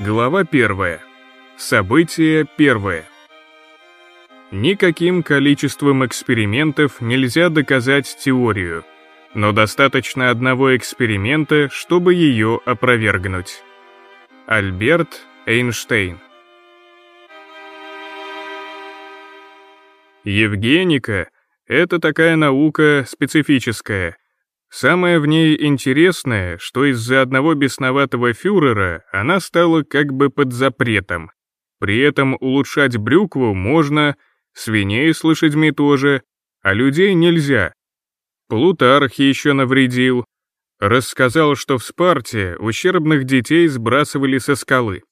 Глава первая. Событие первое. Никаким количеством экспериментов нельзя доказать теорию, но достаточно одного эксперимента, чтобы ее опровергнуть. Альберт Эйнштейн Евгеника — это такая наука специфическая, Самое в ней интересное, что из-за одного бесноватого фюрера она стала как бы под запретом. При этом улучшать брюкву можно, свиней с лошадьми тоже, а людей нельзя. Плутарх еще навредил. Рассказал, что в Спарте ущербных детей сбрасывали со скалы.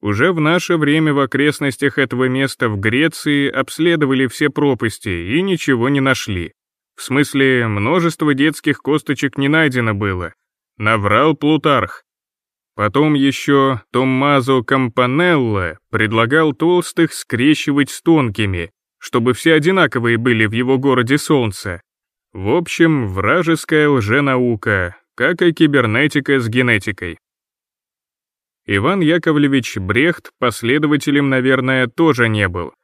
Уже в наше время в окрестностях этого места в Греции обследовали все пропасти и ничего не нашли. В смысле, множество детских косточек не найдено было. Наврал Плутарх. Потом еще Томмазо Кампанелло предлагал толстых скрещивать с тонкими, чтобы все одинаковые были в его городе Солнца. В общем, вражеская лженаука, как и кибернетика с генетикой. Иван Яковлевич Брехт последователем, наверное, тоже не был.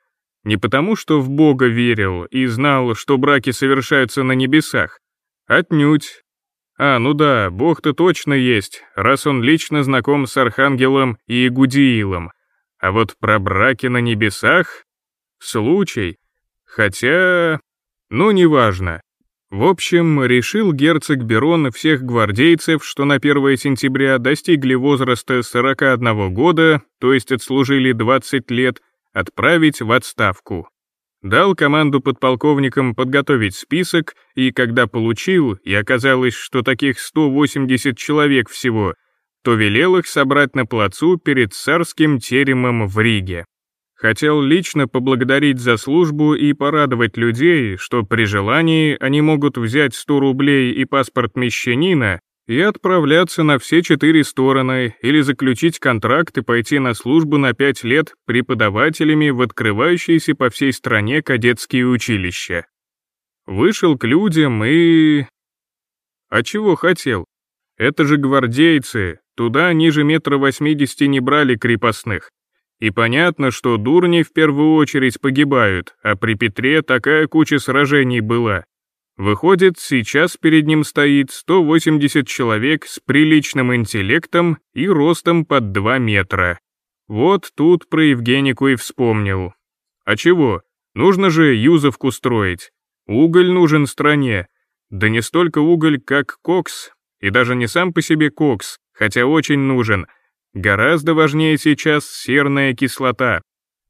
Не потому, что в Бога верил и знал, что браки совершаются на небесах. Отнюдь. А, ну да, Бог-то точно есть, раз он лично знаком с Архангелом и Игудиилом. А вот про браки на небесах — случай. Хотя... ну, неважно. В общем, решил герцог Берон всех гвардейцев, что на 1 сентября достигли возраста 41 года, то есть отслужили 20 лет, отправить в отставку. Дал команду подполковникам подготовить список, и когда получил, и оказалось, что таких 180 человек всего, то велел их собрать на плацу перед царским теремом в Риге. Хотел лично поблагодарить за службу и порадовать людей, что при желании они могут взять 100 рублей и паспорт мещанина и отправляться на все четыре стороны или заключить контракт и пойти на службу на пять лет преподавателями в открывающиеся по всей стране кадетские училища. Вышел к людям и... А чего хотел? Это же гвардейцы, туда ниже метра восьмидесяти не брали крепостных. И понятно, что дурни в первую очередь погибают, а при Петре такая куча сражений была. Выходит, сейчас перед ним стоит 180 человек с приличным интеллектом и ростом под 2 метра. Вот тут про Евгенику и вспомнил. А чего? Нужно же юзовку строить. Уголь нужен стране. Да не столько уголь, как кокс. И даже не сам по себе кокс, хотя очень нужен. Гораздо важнее сейчас серная кислота.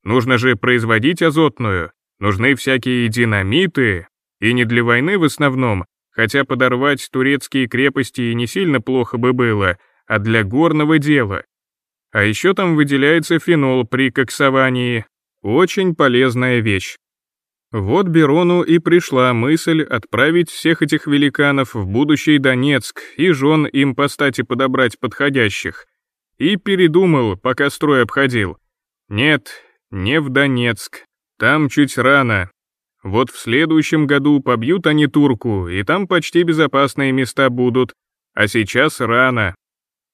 Нужно же производить азотную. Нужны всякие динамиты, и не для войны в основном, хотя подорвать турецкие крепости и не сильно плохо бы было, а для горного дела. А еще там выделяется фенол при коксовании. Очень полезная вещь. Вот Берону и пришла мысль отправить всех этих великанов в будущий Донецк и жен им по стати подобрать подходящих. И передумал, пока строй обходил. Нет, не в Донецк. Там чуть рано, вот в следующем году побьют они турку, и там почти безопасные места будут, а сейчас рано.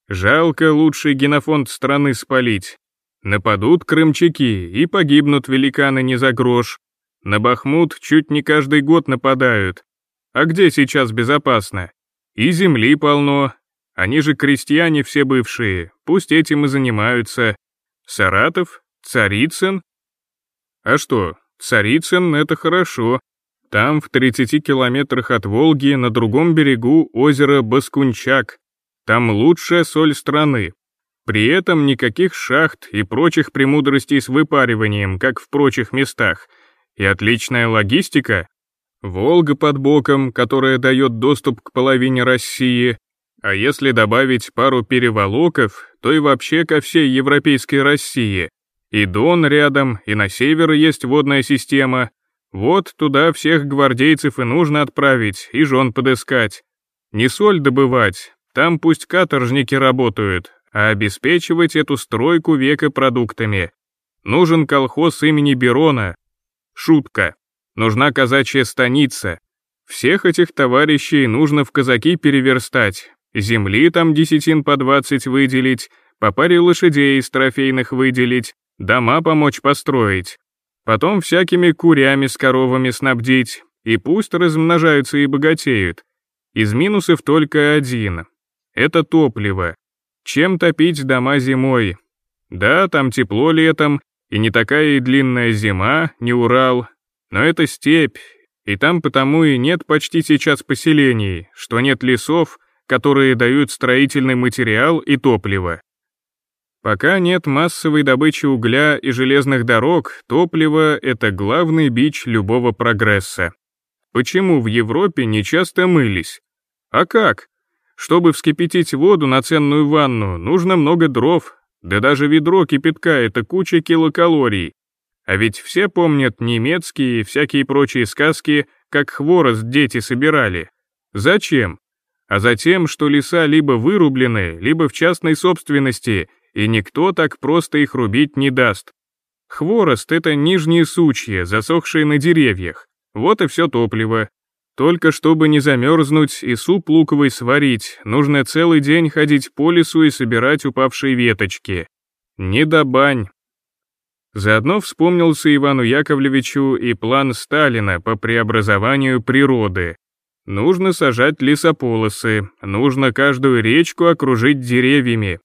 Жалко лучший генофонд страны спалить. Нападут крымчаки, и погибнут великаны не за грош. На Бахмут чуть не каждый год нападают. А где сейчас безопасно? И земли полно. Они же крестьяне все бывшие, пусть этим и занимаются. Саратов? Царицын? А что, Царицын — это хорошо. Там, в 30 километрах от Волги, на другом берегу озеро Баскунчак. Там лучшая соль страны. При этом никаких шахт и прочих премудростей с выпариванием, как в прочих местах. И отличная логистика. Волга под боком, которая дает доступ к половине России. А если добавить пару переволоков, то и вообще ко всей европейской России. И Дон рядом, и на север есть водная система. Вот туда всех гвардейцев и нужно отправить, и жен подыскать. Не соль добывать, там пусть каторжники работают, а обеспечивать эту стройку века продуктами. Нужен колхоз имени Берона. Шутка. Нужна казачья станица. Всех этих товарищей нужно в казаки переверстать. земли там десятин по двадцать выделить, по паре лошадей из трофейных выделить, дома помочь построить. Потом всякими курями с коровами снабдить, и пусть размножаются и богатеют. Из минусов только один. Это топливо. Чем топить дома зимой? Да, там тепло летом, и не такая и длинная зима, не Урал, но это степь, и там потому и нет почти сейчас поселений, что нет лесов, которые дают строительный материал и топливо. Пока нет массовой добычи угля и железных дорог, топливо — это главный бич любого прогресса. Почему в Европе не часто мылись? А как? Чтобы вскипятить воду на ценную ванну, нужно много дров, да даже ведро кипятка — это куча килокалорий. А ведь все помнят немецкие и всякие прочие сказки, как хворост дети собирали. Зачем? А затем, что леса либо вырублены, либо в частной собственности — и никто так просто их рубить не даст. Хворост — это нижние сучья, засохшие на деревьях. Вот и все топливо. Только чтобы не замерзнуть и суп луковый сварить, нужно целый день ходить по лесу и собирать упавшие веточки. Не до бань. Заодно вспомнился Ивану Яковлевичу и план Сталина по преобразованию природы. Нужно сажать лесополосы, нужно каждую речку окружить деревьями,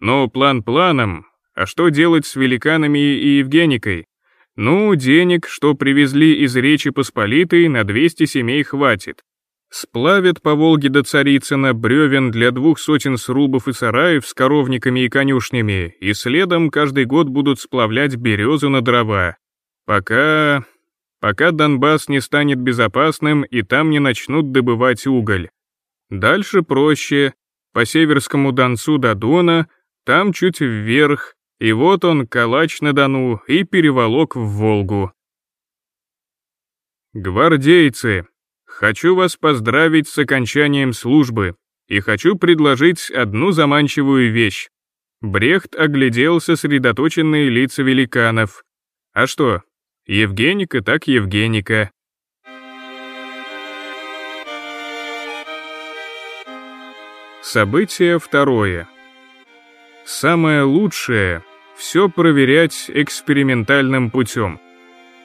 но план планом, а что делать с великанами и Евгеникой? Ну, денег, что привезли из Речи Посполитой, на 200 семей хватит. Сплавят по Волге до Царицына бревен для двух сотен срубов и сараев с коровниками и конюшнями, и следом каждый год будут сплавлять березу на дрова. Пока... пока Донбасс не станет безопасным и там не начнут добывать уголь. Дальше проще. По Северскому Донцу до Дона там чуть вверх, и вот он, калач на Дону, и переволок в Волгу. Гвардейцы, хочу вас поздравить с окончанием службы и хочу предложить одну заманчивую вещь. Брехт оглядел сосредоточенные лица великанов. А что, Евгеника так Евгеника. Событие второе. Самое лучшее — все проверять экспериментальным путем.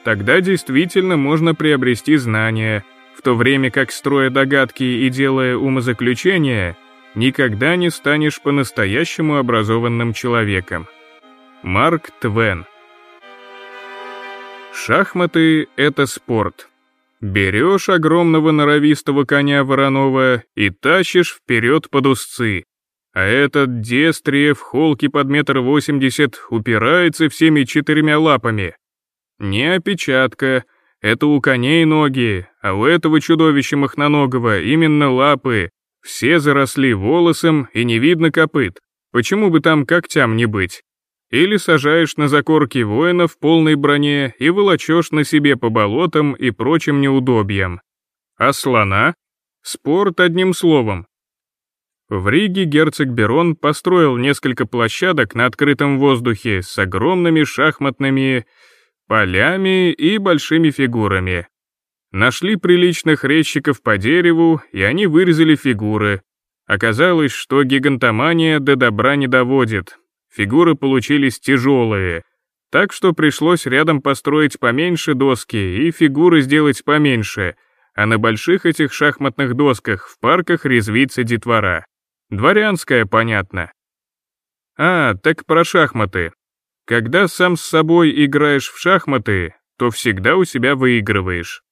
Тогда действительно можно приобрести знания, в то время как, строя догадки и делая умозаключения, никогда не станешь по-настоящему образованным человеком. Марк Твен Шахматы — это спорт. Берешь огромного норовистого коня Воронова и тащишь вперед под узцы, а этот Дестриев холки под метр восемьдесят упирается всеми четырьмя лапами. Не опечатка, это у коней ноги, а у этого чудовища махноногого именно лапы. Все заросли волосом и не видно копыт. Почему бы там когтям не быть? Или сажаешь на закорки воина в полной броне и волочешь на себе по болотам и прочим неудобьям. А слона? Спорт одним словом. В Риге герцог Берон построил несколько площадок на открытом воздухе с огромными шахматными полями и большими фигурами. Нашли приличных резчиков по дереву, и они вырезали фигуры. Оказалось, что гигантомания до добра не доводит. Фигуры получились тяжелые, так что пришлось рядом построить поменьше доски и фигуры сделать поменьше, а на больших этих шахматных досках в парках резвится детвора. Дворянская, понятно. А, так про шахматы. Когда сам с собой играешь в шахматы, то всегда у себя выигрываешь.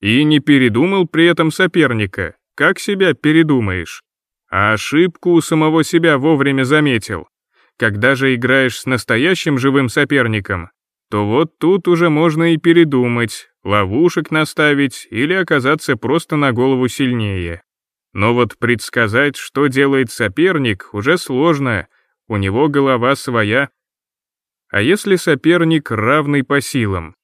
И не передумал при этом соперника. Как себя передумаешь? А ошибку у самого себя вовремя заметил. Когда же играешь с настоящим живым соперником, то вот тут уже можно и передумать, ловушек наставить или оказаться просто на голову сильнее. Но вот предсказать, что делает соперник, уже сложно, у него голова своя. А если соперник равный по силам?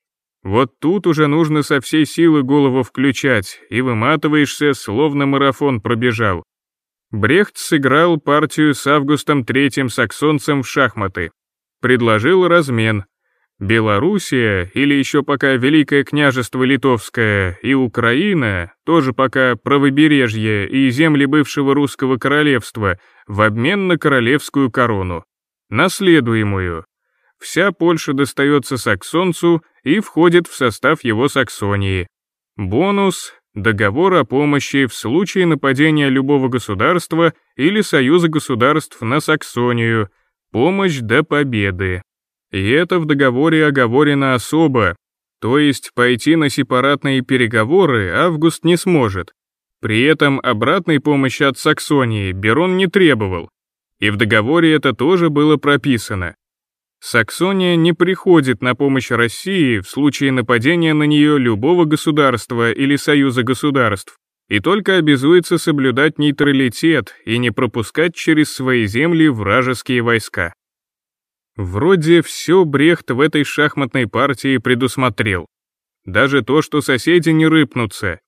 Вот тут уже нужно со всей силы голову включать, и выматываешься, словно марафон пробежал. Брехт сыграл партию с Августом Третьим саксонцем в шахматы. Предложил размен. Белоруссия, или еще пока Великое княжество Литовское, и Украина, тоже пока правобережье и земли бывшего русского королевства, в обмен на королевскую корону, наследуемую. Вся Польша достается саксонцу и входит в состав его Саксонии. Бонус — договор о помощи в случае нападения любого государства или союза государств на Саксонию, помощь до победы. И это в договоре оговорено особо, то есть пойти на сепаратные переговоры Август не сможет. При этом обратной помощи от Саксонии Берон не требовал. И в договоре это тоже было прописано. Саксония не приходит на помощь России в случае нападения на нее любого государства или союза государств, и только обязуется соблюдать нейтралитет и не пропускать через свои земли вражеские войска. Вроде все Брехт в этой шахматной партии предусмотрел. Даже то, что соседи не рыпнутся.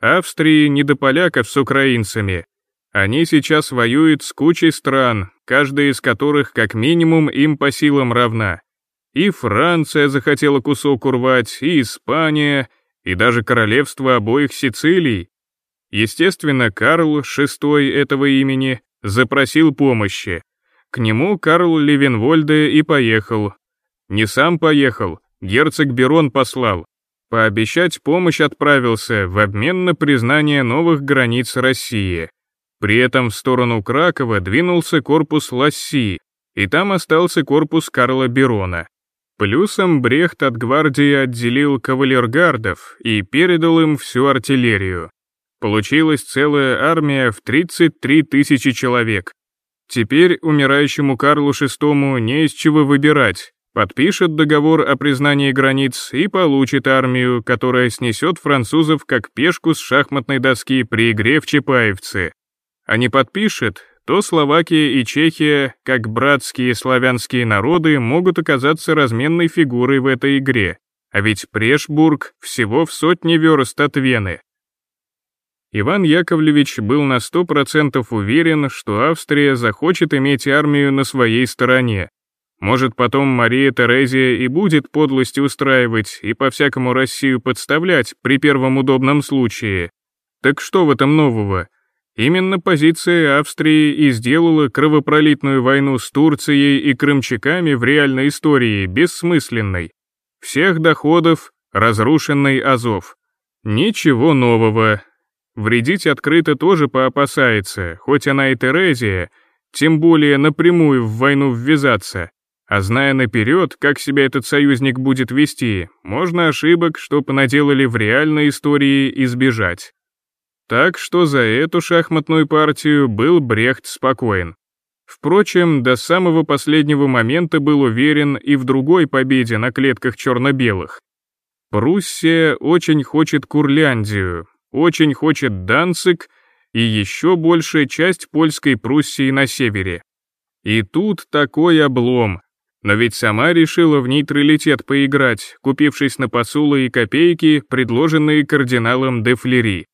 Австрии не до поляков с украинцами. Они сейчас воюют с кучей стран, каждая из которых как минимум им по силам равна. И Франция захотела кусок урвать, и Испания, и даже королевство обоих Сицилий. Естественно, Карл, шестой этого имени, запросил помощи. К нему Карл Левенвольде и поехал. Не сам поехал, герцог Берон послал. Пообещать помощь отправился в обмен на признание новых границ России. При этом в сторону Кракова двинулся корпус Ласси, и там остался корпус Карла Берона. Плюсом Брехт от гвардии отделил кавалергардов и передал им всю артиллерию. Получилась целая армия в 33 тысячи человек, Теперь умирающему Карлу VI не из чего выбирать. Подпишет договор о признании границ и получит армию, которая снесет французов как пешку с шахматной доски при игре в Чапаевцы. А не подпишет, то Словакия и Чехия, как братские славянские народы, могут оказаться разменной фигурой в этой игре. А ведь Прешбург всего в сотне верст от Вены. Иван Яковлевич был на сто процентов уверен, что Австрия захочет иметь армию на своей стороне. Может, потом Мария Терезия и будет подлости устраивать и по-всякому Россию подставлять при первом удобном случае. Так что в этом нового? Именно позиция Австрии и сделала кровопролитную войну с Турцией и крымчаками в реальной истории бессмысленной. Всех доходов разрушенный Азов. Ничего нового, Вредить открыто тоже поопасается, хоть она и Терезия, тем более напрямую в войну ввязаться. А зная наперед, как себя этот союзник будет вести, можно ошибок, что понаделали в реальной истории, избежать. Так что за эту шахматную партию был Брехт спокоен. Впрочем, до самого последнего момента был уверен и в другой победе на клетках черно-белых. Пруссия очень хочет Курляндию, очень хочет Данцик и еще большая часть польской Пруссии на севере. И тут такой облом. Но ведь сама решила в нейтралитет поиграть, купившись на посулы и копейки, предложенные кардиналом де Флери.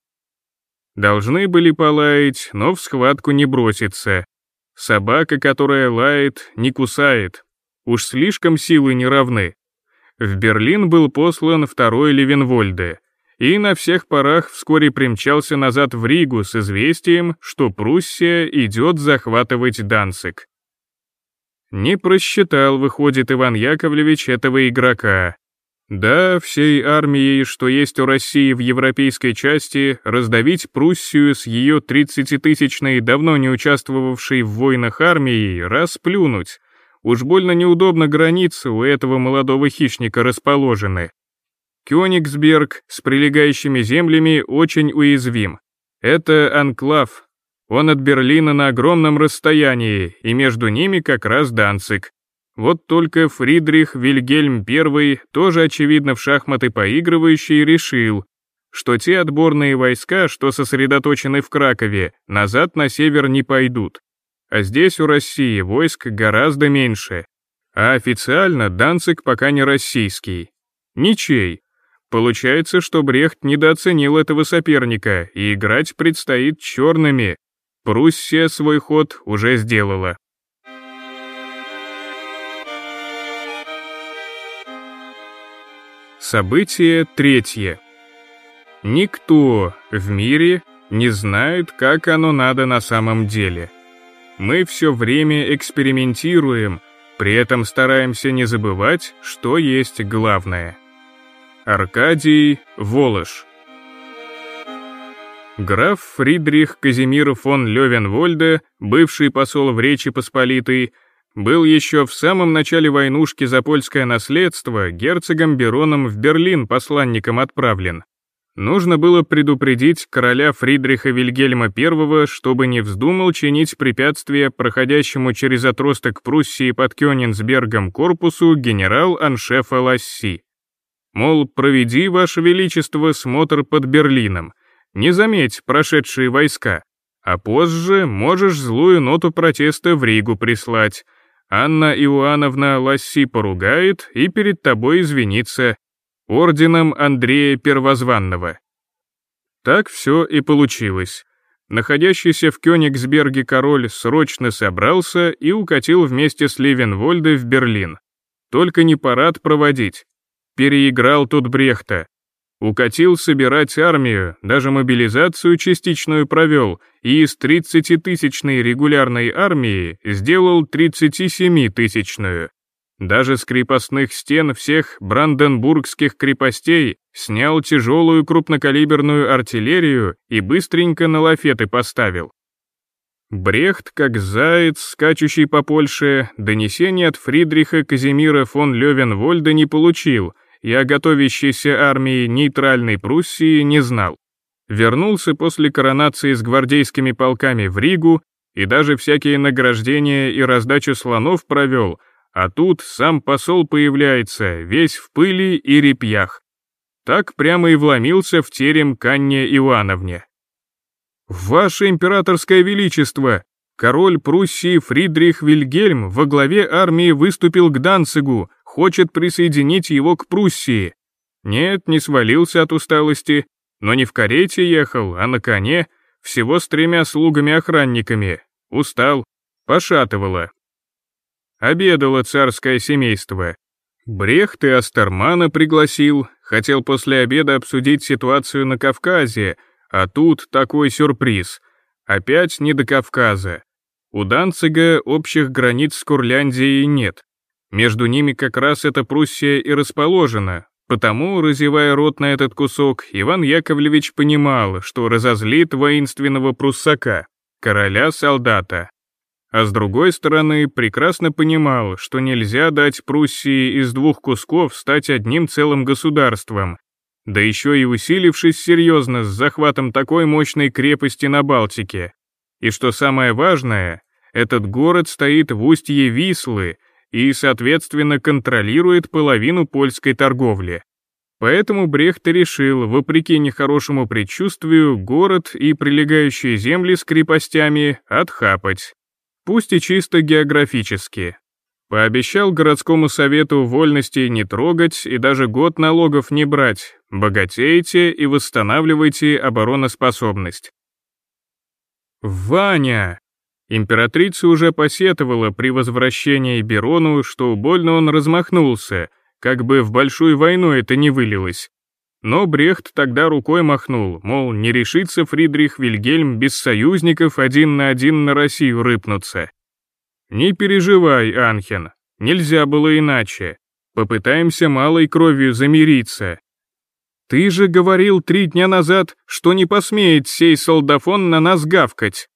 Должны были полаять, но в схватку не броситься. Собака, которая лает, не кусает. Уж слишком силы не равны. В Берлин был послан второй Левенвольде и на всех парах вскоре примчался назад в Ригу с известием, что Пруссия идет захватывать Данцик. Не просчитал, выходит, Иван Яковлевич этого игрока. Да, всей армией, что есть у России в европейской части, раздавить Пруссию с ее 30-тысячной, давно не участвовавшей в войнах армией, расплюнуть. Уж больно неудобно границы у этого молодого хищника расположены. Кёнигсберг с прилегающими землями очень уязвим. Это анклав. Он от Берлина на огромном расстоянии, и между ними как раз Данцик. Вот только Фридрих Вильгельм I, тоже очевидно в шахматы поигрывающий, решил, что те отборные войска, что сосредоточены в Кракове, назад на север не пойдут. А здесь у России войск гораздо меньше. А официально Данцик пока не российский. Ничей, Получается, что Брехт недооценил этого соперника, и играть предстоит черными. Пруссия свой ход уже сделала. Событие третье. Никто в мире не знает, как оно надо на самом деле. Мы все время экспериментируем, при этом стараемся не забывать, что есть главное. Аркадий Волош Граф Фридрих Казимир фон Левенвольде, бывший посол в Речи Посполитой, был еще в самом начале войнушки за польское наследство герцогом Бероном в Берлин посланником отправлен. Нужно было предупредить короля Фридриха Вильгельма I, чтобы не вздумал чинить препятствия проходящему через отросток Пруссии под Кёнигсбергом корпусу генерал-аншефа Ласси. Мол, проведи, Ваше Величество, смотр под Берлином, не заметь прошедшие войска, а позже можешь злую ноту протеста в Ригу прислать, Анна Иоанновна Ласси поругает и перед тобой извинится орденом Андрея Первозванного. Так все и получилось. Находящийся в Кёнигсберге король срочно собрался и укатил вместе с Левенвольдой в Берлин. Только не парад проводить. Переиграл тут Брехта, Укатил собирать армию, даже мобилизацию частичную провел, и из 30-тысячной регулярной армии сделал 37-тысячную. Даже с крепостных стен всех бранденбургских крепостей снял тяжелую крупнокалиберную артиллерию и быстренько на лафеты поставил. Брехт, как заяц, скачущий по Польше, донесений от Фридриха Казимира фон Левенвольда не получил — и о готовящейся армии нейтральной Пруссии не знал. Вернулся после коронации с гвардейскими полками в Ригу и даже всякие награждения и раздачу слонов провел, а тут сам посол появляется, весь в пыли и репьях. Так прямо и вломился в терем к Анне Ивановне. «Ваше императорское величество!» Король Пруссии Фридрих Вильгельм во главе армии выступил к Данцигу, хочет присоединить его к Пруссии. Нет, не свалился от усталости, но не в карете ехал, а на коне, всего с тремя слугами-охранниками. Устал, пошатывало. Обедало царское семейство. Брехт и Астермана пригласил, хотел после обеда обсудить ситуацию на Кавказе, а тут такой сюрприз. Опять не до Кавказа. У Данцига общих границ с Курляндией нет. Между ними как раз эта Пруссия и расположена, потому, разевая рот на этот кусок, Иван Яковлевич понимал, что разозлит воинственного пруссака, короля-солдата. А с другой стороны, прекрасно понимал, что нельзя дать Пруссии из двух кусков стать одним целым государством, да еще и усилившись серьезно с захватом такой мощной крепости на Балтике. И что самое важное, этот город стоит в устье Вислы, и, соответственно, контролирует половину польской торговли. Поэтому Брехт решил, вопреки нехорошему предчувствию, город и прилегающие земли с крепостями отхапать. Пусть и чисто географически. Пообещал городскому совету вольностей не трогать и даже год налогов не брать, богатейте и восстанавливайте обороноспособность. «Ваня!» Императрица уже посетовала при возвращении Берону, что больно он размахнулся, как бы в большую войну это не вылилось. Но Брехт тогда рукой махнул, мол, не решится Фридрих Вильгельм без союзников один на один на Россию рыпнуться. «Не переживай, Анхен, нельзя было иначе. Попытаемся малой кровью замириться. Ты же говорил три дня назад, что не посмеет сей солдафон на нас гавкать.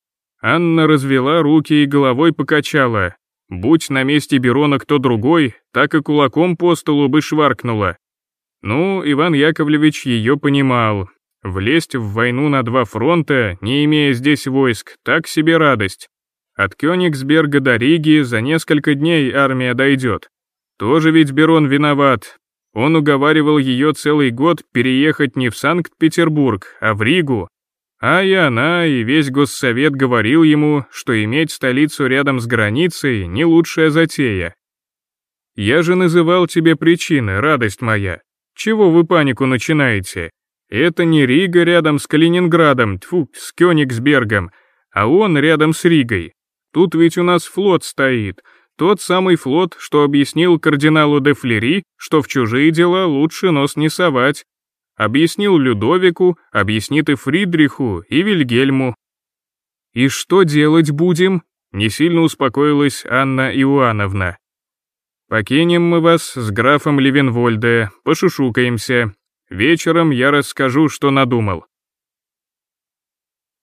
Анна развела руки и головой покачала. Будь на месте Берона кто другой, так и кулаком по столу бы шваркнула. Ну, Иван Яковлевич ее понимал. Влезть в войну на два фронта, не имея здесь войск, так себе радость. От Кёнигсберга до Риги за несколько дней армия дойдет. Тоже ведь Берон виноват. Он уговаривал ее целый год переехать не в Санкт-Петербург, а в Ригу, а и она, и весь госсовет говорил ему, что иметь столицу рядом с границей — не лучшая затея. Я же называл тебе причины, радость моя. Чего вы панику начинаете? Это не Рига рядом с Калининградом, тьфу, с Кёнигсбергом, а он рядом с Ригой. Тут ведь у нас флот стоит, Тот самый флот, что объяснил кардиналу де Флери, что в чужие дела лучше нос не совать. Объяснил Людовику, объяснит и Фридриху, и Вильгельму. «И что делать будем?» — не сильно успокоилась Анна Иоанновна. «Покинем мы вас с графом Левенвольде, пошушукаемся. Вечером я расскажу, что надумал».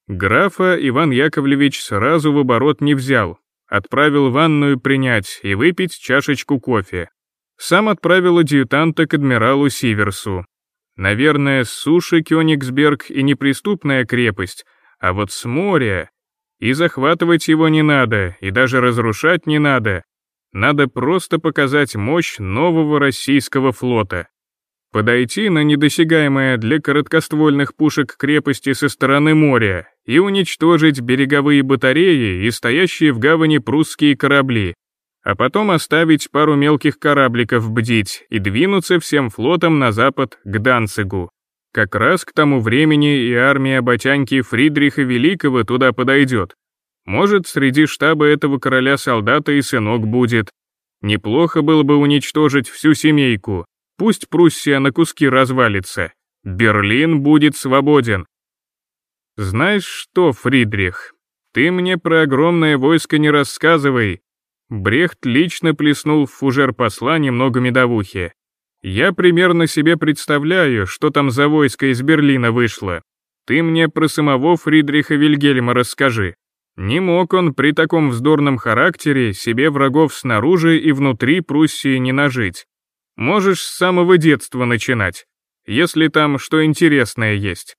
Графа Иван Яковлевич сразу в оборот не взял, отправил ванную принять и выпить чашечку кофе. Сам отправил адъютанта к адмиралу Сиверсу. Наверное, с суши Кёнигсберг и неприступная крепость, а вот с моря... И захватывать его не надо, и даже разрушать не надо. Надо просто показать мощь нового российского флота. Подойти на недосягаемое для короткоствольных пушек крепости со стороны моря и уничтожить береговые батареи и стоящие в гавани прусские корабли, а потом оставить пару мелких корабликов бдить и двинуться всем флотом на запад к Данцигу. Как раз к тому времени и армия батяньки Фридриха Великого туда подойдет. Может, среди штаба этого короля солдата и сынок будет. Неплохо было бы уничтожить всю семейку, Пусть Пруссия на куски развалится. Берлин будет свободен. Знаешь что, Фридрих, ты мне про огромное войско не рассказывай. Брехт лично плеснул в фужер посла немного медовухи. Я примерно себе представляю, что там за войско из Берлина вышло. Ты мне про самого Фридриха Вильгельма расскажи. Не мог он при таком вздорном характере себе врагов снаружи и внутри Пруссии не нажить. Можешь с самого детства начинать, если там что интересное есть.